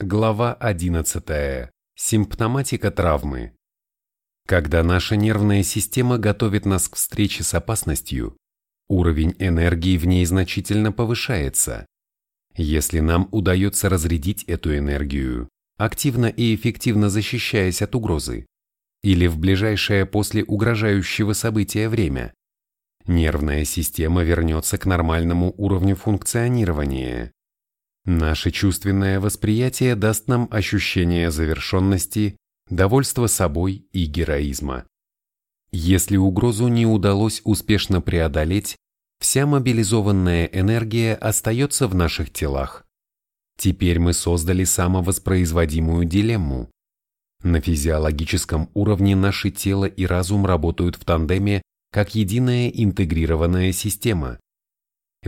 Глава 11. Симптоматика травмы. Когда наша нервная система готовит нас к встрече с опасностью, уровень энергии в ней значительно повышается. Если нам удается разрядить эту энергию, активно и эффективно защищаясь от угрозы, или в ближайшее после угрожающего события время, нервная система вернется к нормальному уровню функционирования. Наше чувственное восприятие даст нам ощущение завершенности, довольства собой и героизма. Если угрозу не удалось успешно преодолеть, вся мобилизованная энергия остается в наших телах. Теперь мы создали самовоспроизводимую дилемму. На физиологическом уровне наше тело и разум работают в тандеме как единая интегрированная система.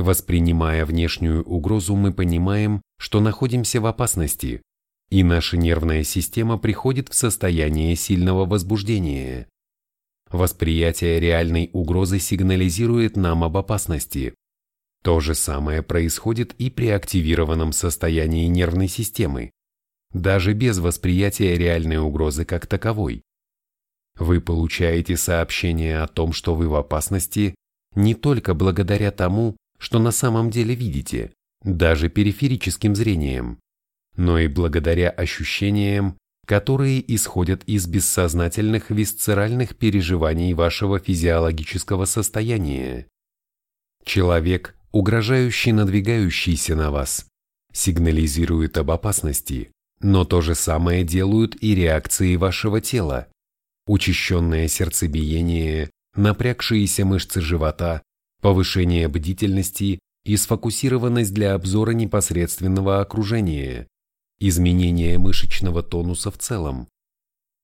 Воспринимая внешнюю угрозу, мы понимаем, что находимся в опасности, и наша нервная система приходит в состояние сильного возбуждения. Восприятие реальной угрозы сигнализирует нам об опасности. То же самое происходит и при активированном состоянии нервной системы, даже без восприятия реальной угрозы как таковой. Вы получаете сообщение о том, что вы в опасности, не только благодаря тому, что на самом деле видите, даже периферическим зрением, но и благодаря ощущениям, которые исходят из бессознательных висцеральных переживаний вашего физиологического состояния. Человек, угрожающий надвигающийся на вас, сигнализирует об опасности, но то же самое делают и реакции вашего тела. Учащенное сердцебиение, напрягшиеся мышцы живота, повышение бдительности и сфокусированность для обзора непосредственного окружения, изменение мышечного тонуса в целом.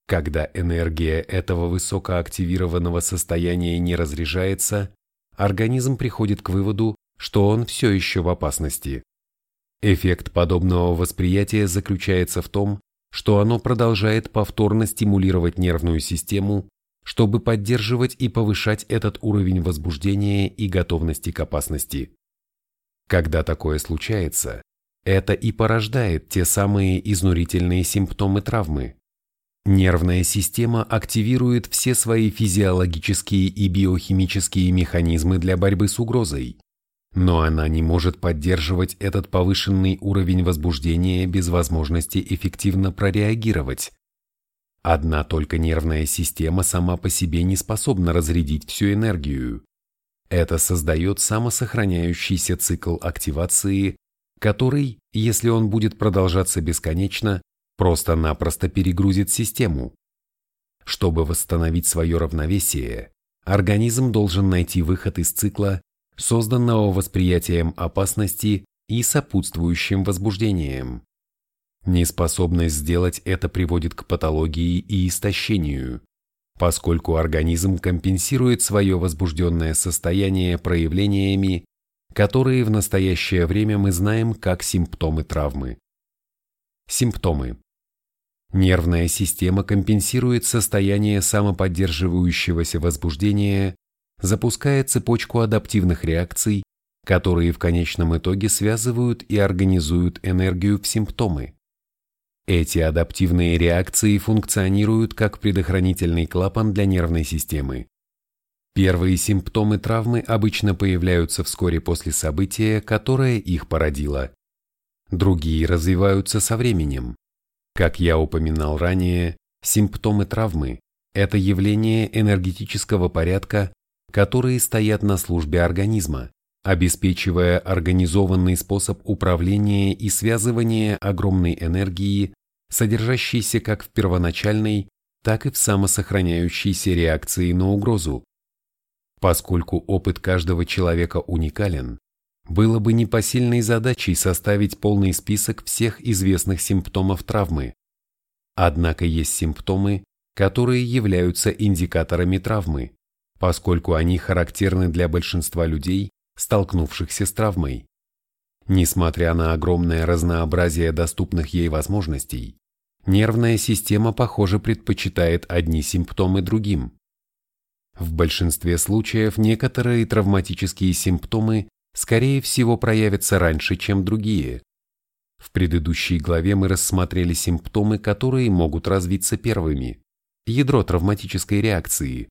Когда энергия этого высокоактивированного состояния не разряжается, организм приходит к выводу, что он все еще в опасности. Эффект подобного восприятия заключается в том, что оно продолжает повторно стимулировать нервную систему чтобы поддерживать и повышать этот уровень возбуждения и готовности к опасности. Когда такое случается, это и порождает те самые изнурительные симптомы травмы. Нервная система активирует все свои физиологические и биохимические механизмы для борьбы с угрозой, но она не может поддерживать этот повышенный уровень возбуждения без возможности эффективно прореагировать, Одна только нервная система сама по себе не способна разрядить всю энергию. Это создает самосохраняющийся цикл активации, который, если он будет продолжаться бесконечно, просто-напросто перегрузит систему. Чтобы восстановить свое равновесие, организм должен найти выход из цикла, созданного восприятием опасности и сопутствующим возбуждением. Неспособность сделать это приводит к патологии и истощению, поскольку организм компенсирует свое возбужденное состояние проявлениями, которые в настоящее время мы знаем как симптомы травмы. Симптомы. Нервная система компенсирует состояние самоподдерживающегося возбуждения, запуская цепочку адаптивных реакций, которые в конечном итоге связывают и организуют энергию в симптомы. Эти адаптивные реакции функционируют как предохранительный клапан для нервной системы. Первые симптомы травмы обычно появляются вскоре после события, которое их породило. Другие развиваются со временем. Как я упоминал ранее, симптомы травмы – это явления энергетического порядка, которые стоят на службе организма, обеспечивая организованный способ управления и связывания огромной энергии содержащейся как в первоначальной, так и в самосохраняющейся реакции на угрозу. Поскольку опыт каждого человека уникален, было бы непосильной задачей составить полный список всех известных симптомов травмы. Однако есть симптомы, которые являются индикаторами травмы, поскольку они характерны для большинства людей, столкнувшихся с травмой. Несмотря на огромное разнообразие доступных ей возможностей, нервная система, похоже, предпочитает одни симптомы другим. В большинстве случаев некоторые травматические симптомы, скорее всего, проявятся раньше, чем другие. В предыдущей главе мы рассмотрели симптомы, которые могут развиться первыми. Ядро травматической реакции.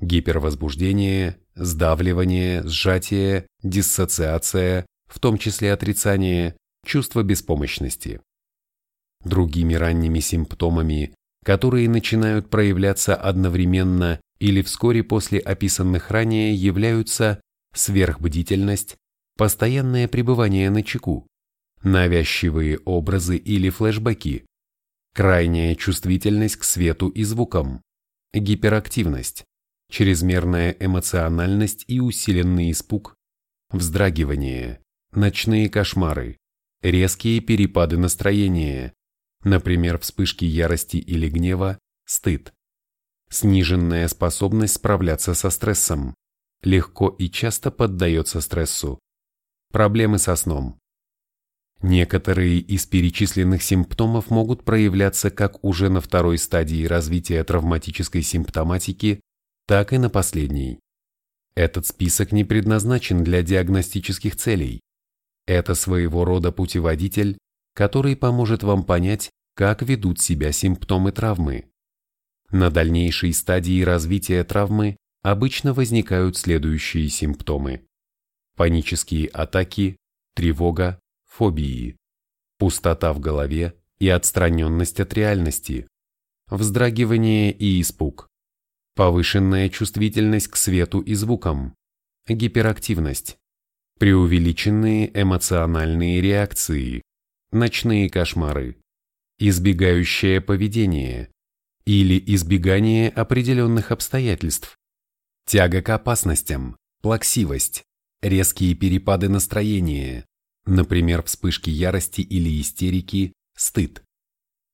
Гипервозбуждение, сдавливание, сжатие, диссоциация, в том числе отрицание, чувство беспомощности. Другими ранними симптомами, которые начинают проявляться одновременно или вскоре после описанных ранее, являются сверхбдительность, постоянное пребывание на чеку, навязчивые образы или флешбеки, крайняя чувствительность к свету и звукам, гиперактивность, чрезмерная эмоциональность и усиленный испуг, вздрагивание, ночные кошмары, резкие перепады настроения, например, вспышки ярости или гнева, стыд, сниженная способность справляться со стрессом, легко и часто поддается стрессу, проблемы со сном. Некоторые из перечисленных симптомов могут проявляться как уже на второй стадии развития травматической симптоматики, так и на последней. Этот список не предназначен для диагностических целей. Это своего рода путеводитель, который поможет вам понять, как ведут себя симптомы травмы. На дальнейшей стадии развития травмы обычно возникают следующие симптомы. Панические атаки, тревога, фобии, пустота в голове и отстраненность от реальности, вздрагивание и испуг, повышенная чувствительность к свету и звукам, гиперактивность, преувеличенные эмоциональные реакции, ночные кошмары, избегающее поведение или избегание определенных обстоятельств, тяга к опасностям, плаксивость, резкие перепады настроения, например, вспышки ярости или истерики, стыд,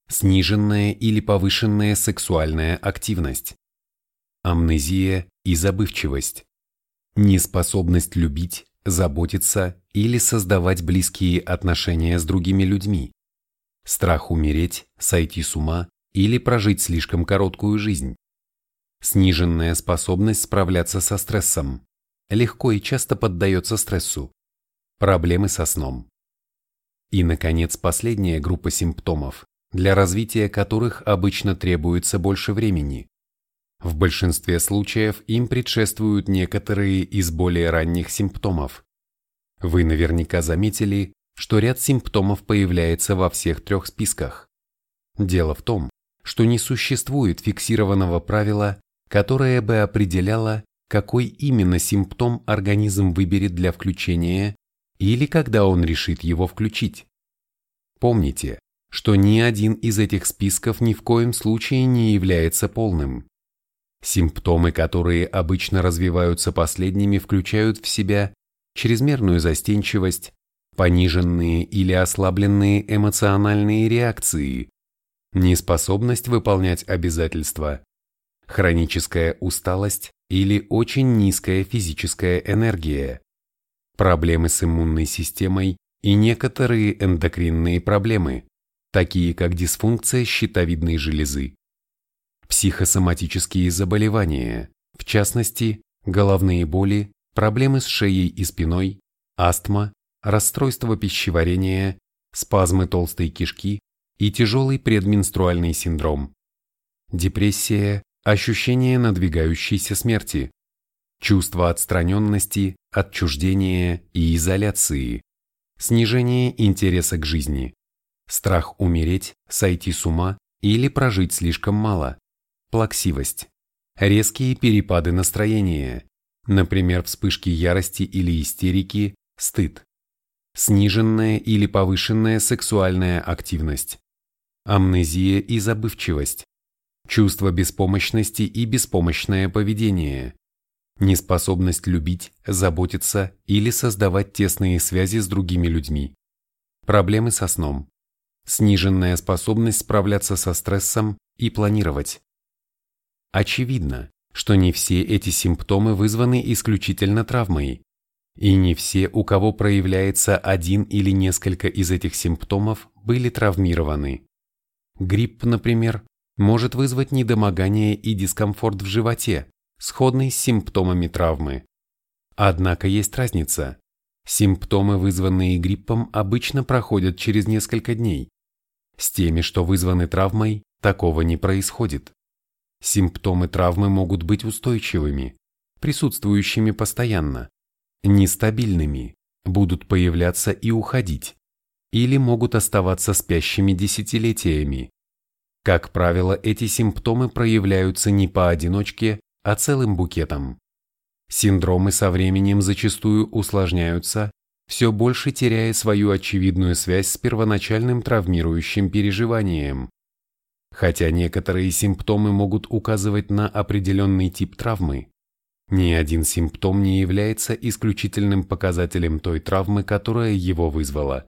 сниженная или повышенная сексуальная активность, амнезия и забывчивость, неспособность любить, заботиться или создавать близкие отношения с другими людьми, страх умереть, сойти с ума или прожить слишком короткую жизнь, сниженная способность справляться со стрессом, легко и часто поддается стрессу, проблемы со сном. И, наконец, последняя группа симптомов, для развития которых обычно требуется больше времени. В большинстве случаев им предшествуют некоторые из более ранних симптомов. Вы наверняка заметили, что ряд симптомов появляется во всех трех списках. Дело в том, что не существует фиксированного правила, которое бы определяло, какой именно симптом организм выберет для включения или когда он решит его включить. Помните, что ни один из этих списков ни в коем случае не является полным. Симптомы, которые обычно развиваются последними, включают в себя чрезмерную застенчивость, пониженные или ослабленные эмоциональные реакции, неспособность выполнять обязательства, хроническая усталость или очень низкая физическая энергия, проблемы с иммунной системой и некоторые эндокринные проблемы, такие как дисфункция щитовидной железы. Психосоматические заболевания, в частности, головные боли, проблемы с шеей и спиной, астма, расстройство пищеварения, спазмы толстой кишки и тяжелый предменструальный синдром, депрессия, ощущение надвигающейся смерти, чувство отстраненности, отчуждения и изоляции, снижение интереса к жизни, страх умереть, сойти с ума или прожить слишком мало, плаксивость, резкие перепады настроения, например, вспышки ярости или истерики, стыд, сниженная или повышенная сексуальная активность, амнезия и забывчивость, чувство беспомощности и беспомощное поведение, неспособность любить, заботиться или создавать тесные связи с другими людьми, проблемы со сном, сниженная способность справляться со стрессом и планировать. Очевидно, что не все эти симптомы вызваны исключительно травмой, и не все, у кого проявляется один или несколько из этих симптомов, были травмированы. Грипп, например, может вызвать недомогание и дискомфорт в животе, сходный с симптомами травмы. Однако есть разница. Симптомы, вызванные гриппом, обычно проходят через несколько дней. С теми, что вызваны травмой, такого не происходит. Симптомы травмы могут быть устойчивыми, присутствующими постоянно, нестабильными, будут появляться и уходить, или могут оставаться спящими десятилетиями. Как правило, эти симптомы проявляются не поодиночке, а целым букетом. Синдромы со временем зачастую усложняются, все больше теряя свою очевидную связь с первоначальным травмирующим переживанием. Хотя некоторые симптомы могут указывать на определенный тип травмы, ни один симптом не является исключительным показателем той травмы, которая его вызвала.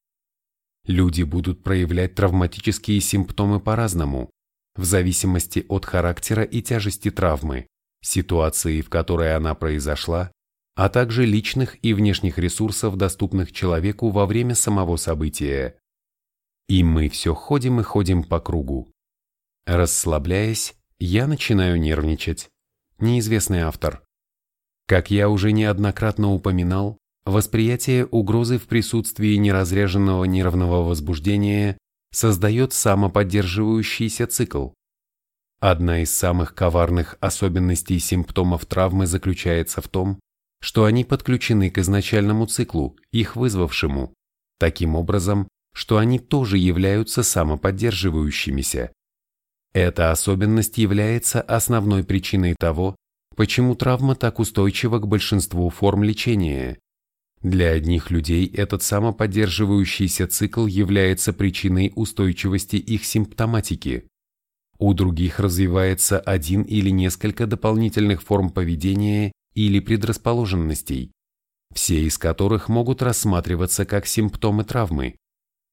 Люди будут проявлять травматические симптомы по-разному, в зависимости от характера и тяжести травмы, ситуации, в которой она произошла, а также личных и внешних ресурсов, доступных человеку во время самого события. И мы все ходим и ходим по кругу. Расслабляясь, я начинаю нервничать. Неизвестный автор. Как я уже неоднократно упоминал, восприятие угрозы в присутствии неразряженного нервного возбуждения создает самоподдерживающийся цикл. Одна из самых коварных особенностей симптомов травмы заключается в том, что они подключены к изначальному циклу, их вызвавшему, таким образом, что они тоже являются самоподдерживающимися. Эта особенность является основной причиной того, почему травма так устойчива к большинству форм лечения. Для одних людей этот самоподдерживающийся цикл является причиной устойчивости их симптоматики. У других развивается один или несколько дополнительных форм поведения или предрасположенностей, все из которых могут рассматриваться как симптомы травмы.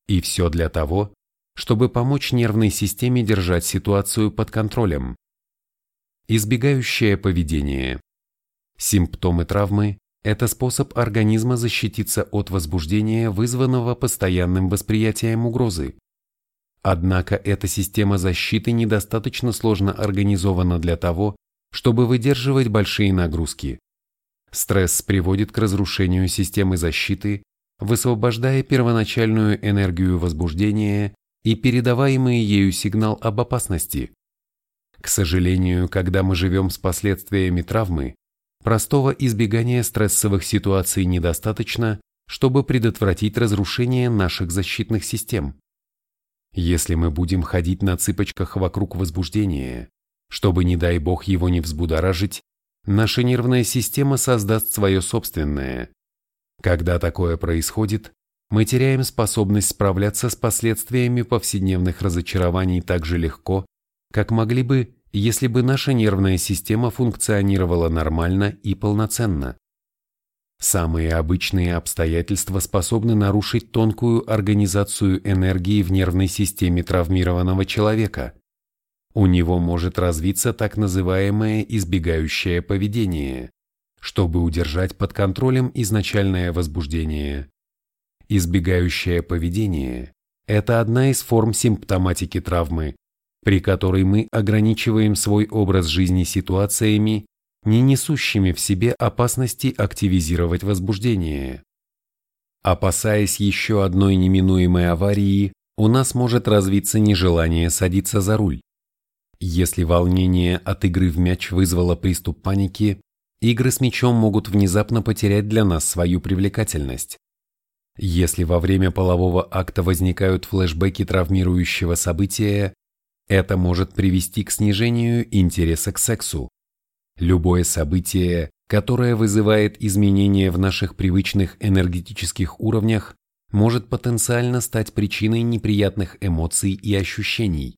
И все для того, чтобы помочь нервной системе держать ситуацию под контролем. Избегающее поведение. Симптомы травмы – это способ организма защититься от возбуждения, вызванного постоянным восприятием угрозы. Однако эта система защиты недостаточно сложно организована для того, чтобы выдерживать большие нагрузки. Стресс приводит к разрушению системы защиты, высвобождая первоначальную энергию возбуждения и передаваемый ею сигнал об опасности. К сожалению, когда мы живем с последствиями травмы, простого избегания стрессовых ситуаций недостаточно, чтобы предотвратить разрушение наших защитных систем. Если мы будем ходить на цыпочках вокруг возбуждения, чтобы, не дай бог, его не взбудоражить, наша нервная система создаст свое собственное. Когда такое происходит, мы теряем способность справляться с последствиями повседневных разочарований так же легко, как могли бы, если бы наша нервная система функционировала нормально и полноценно. Самые обычные обстоятельства способны нарушить тонкую организацию энергии в нервной системе травмированного человека. У него может развиться так называемое избегающее поведение, чтобы удержать под контролем изначальное возбуждение. Избегающее поведение – это одна из форм симптоматики травмы, при которой мы ограничиваем свой образ жизни ситуациями, не несущими в себе опасности активизировать возбуждение. Опасаясь еще одной неминуемой аварии, у нас может развиться нежелание садиться за руль. Если волнение от игры в мяч вызвало приступ паники, игры с мячом могут внезапно потерять для нас свою привлекательность. Если во время полового акта возникают флешбеки травмирующего события, это может привести к снижению интереса к сексу. Любое событие, которое вызывает изменения в наших привычных энергетических уровнях, может потенциально стать причиной неприятных эмоций и ощущений.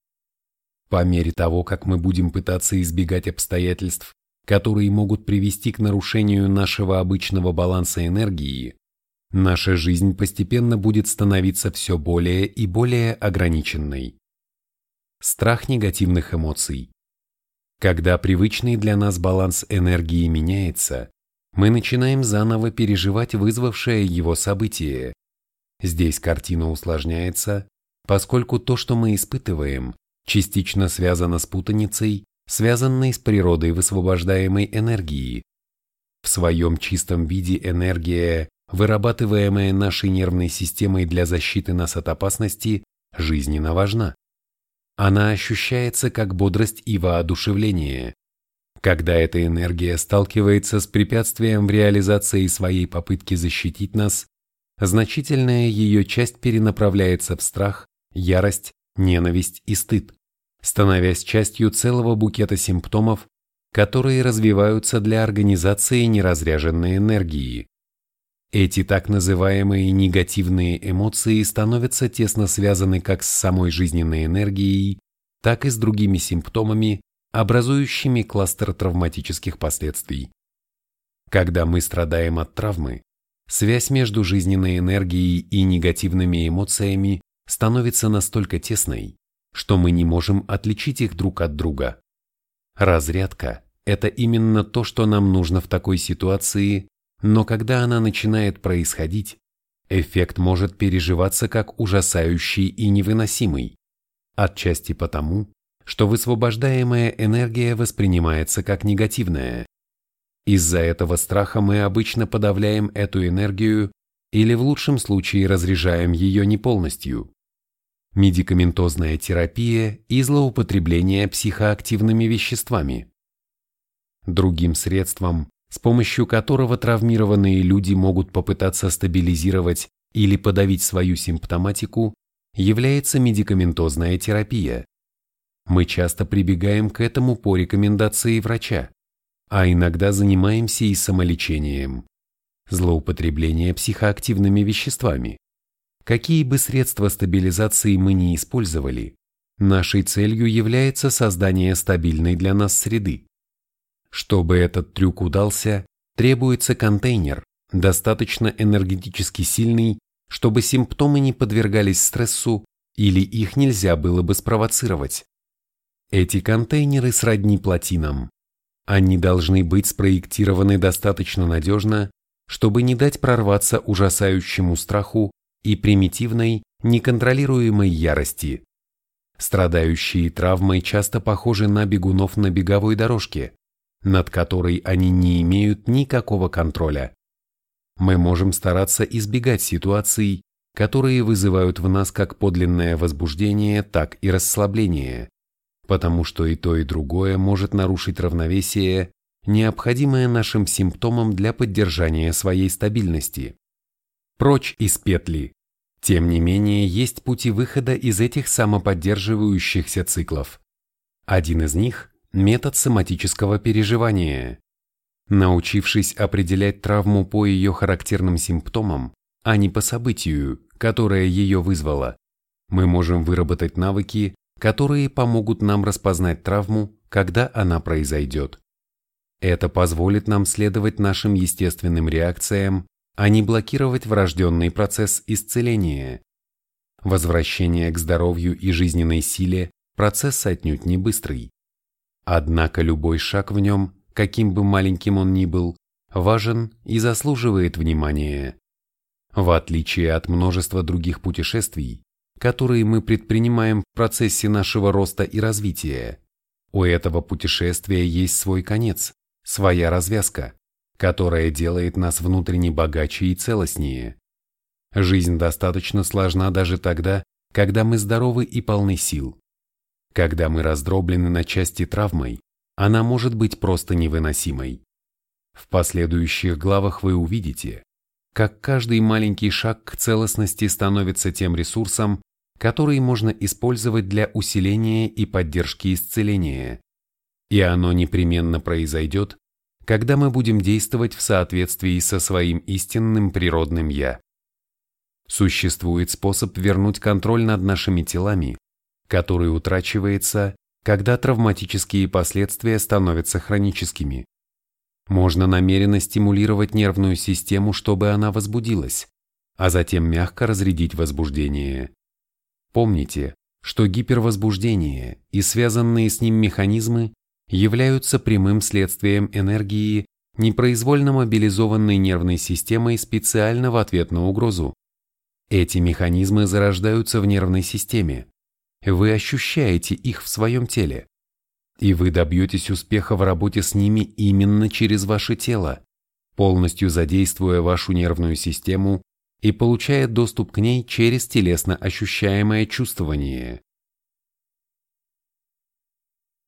По мере того, как мы будем пытаться избегать обстоятельств, которые могут привести к нарушению нашего обычного баланса энергии, наша жизнь постепенно будет становиться все более и более ограниченной. Страх негативных эмоций. Когда привычный для нас баланс энергии меняется, мы начинаем заново переживать вызвавшее его событие. Здесь картина усложняется, поскольку то, что мы испытываем, частично связано с путаницей, связанной с природой высвобождаемой энергии. В своем чистом виде энергия, вырабатываемая нашей нервной системой для защиты нас от опасности, жизненно важна. Она ощущается как бодрость и воодушевление. Когда эта энергия сталкивается с препятствием в реализации своей попытки защитить нас, значительная ее часть перенаправляется в страх, ярость, ненависть и стыд, становясь частью целого букета симптомов, которые развиваются для организации неразряженной энергии. Эти так называемые негативные эмоции становятся тесно связаны как с самой жизненной энергией, так и с другими симптомами, образующими кластер травматических последствий. Когда мы страдаем от травмы, связь между жизненной энергией и негативными эмоциями становится настолько тесной, что мы не можем отличить их друг от друга. Разрядка – это именно то, что нам нужно в такой ситуации, но когда она начинает происходить, эффект может переживаться как ужасающий и невыносимый, отчасти потому, что высвобождаемая энергия воспринимается как негативная. Из-за этого страха мы обычно подавляем эту энергию или в лучшем случае разряжаем ее не полностью. Медикаментозная терапия и злоупотребление психоактивными веществами. Другим средством, с помощью которого травмированные люди могут попытаться стабилизировать или подавить свою симптоматику, является медикаментозная терапия. Мы часто прибегаем к этому по рекомендации врача, а иногда занимаемся и самолечением. Злоупотребление психоактивными веществами. Какие бы средства стабилизации мы ни использовали, нашей целью является создание стабильной для нас среды. Чтобы этот трюк удался, требуется контейнер, достаточно энергетически сильный, чтобы симптомы не подвергались стрессу или их нельзя было бы спровоцировать. Эти контейнеры сродни плотинам. Они должны быть спроектированы достаточно надежно, чтобы не дать прорваться ужасающему страху и примитивной, неконтролируемой ярости. Страдающие травмой часто похожи на бегунов на беговой дорожке, над которой они не имеют никакого контроля. Мы можем стараться избегать ситуаций, которые вызывают в нас как подлинное возбуждение, так и расслабление, потому что и то, и другое может нарушить равновесие, необходимое нашим симптомам для поддержания своей стабильности. Прочь из петли. Тем не менее, есть пути выхода из этих самоподдерживающихся циклов. Один из них метод соматического переживания. Научившись определять травму по ее характерным симптомам, а не по событию, которое ее вызвало, мы можем выработать навыки, которые помогут нам распознать травму, когда она произойдет. Это позволит нам следовать нашим естественным реакциям, а не блокировать врожденный процесс исцеления. Возвращение к здоровью и жизненной силе – процесс отнюдь не быстрый. Однако любой шаг в нем, каким бы маленьким он ни был, важен и заслуживает внимания. В отличие от множества других путешествий, которые мы предпринимаем в процессе нашего роста и развития, у этого путешествия есть свой конец, своя развязка, которая делает нас внутренне богаче и целостнее. Жизнь достаточно сложна даже тогда, когда мы здоровы и полны сил. Когда мы раздроблены на части травмой, она может быть просто невыносимой. В последующих главах вы увидите, как каждый маленький шаг к целостности становится тем ресурсом, который можно использовать для усиления и поддержки исцеления. И оно непременно произойдет, когда мы будем действовать в соответствии со своим истинным природным «я». Существует способ вернуть контроль над нашими телами, который утрачивается, когда травматические последствия становятся хроническими. Можно намеренно стимулировать нервную систему, чтобы она возбудилась, а затем мягко разрядить возбуждение. Помните, что гипервозбуждение и связанные с ним механизмы являются прямым следствием энергии, непроизвольно мобилизованной нервной системой специально в ответ на угрозу. Эти механизмы зарождаются в нервной системе, вы ощущаете их в своем теле. И вы добьетесь успеха в работе с ними именно через ваше тело, полностью задействуя вашу нервную систему и получая доступ к ней через телесно ощущаемое чувствование.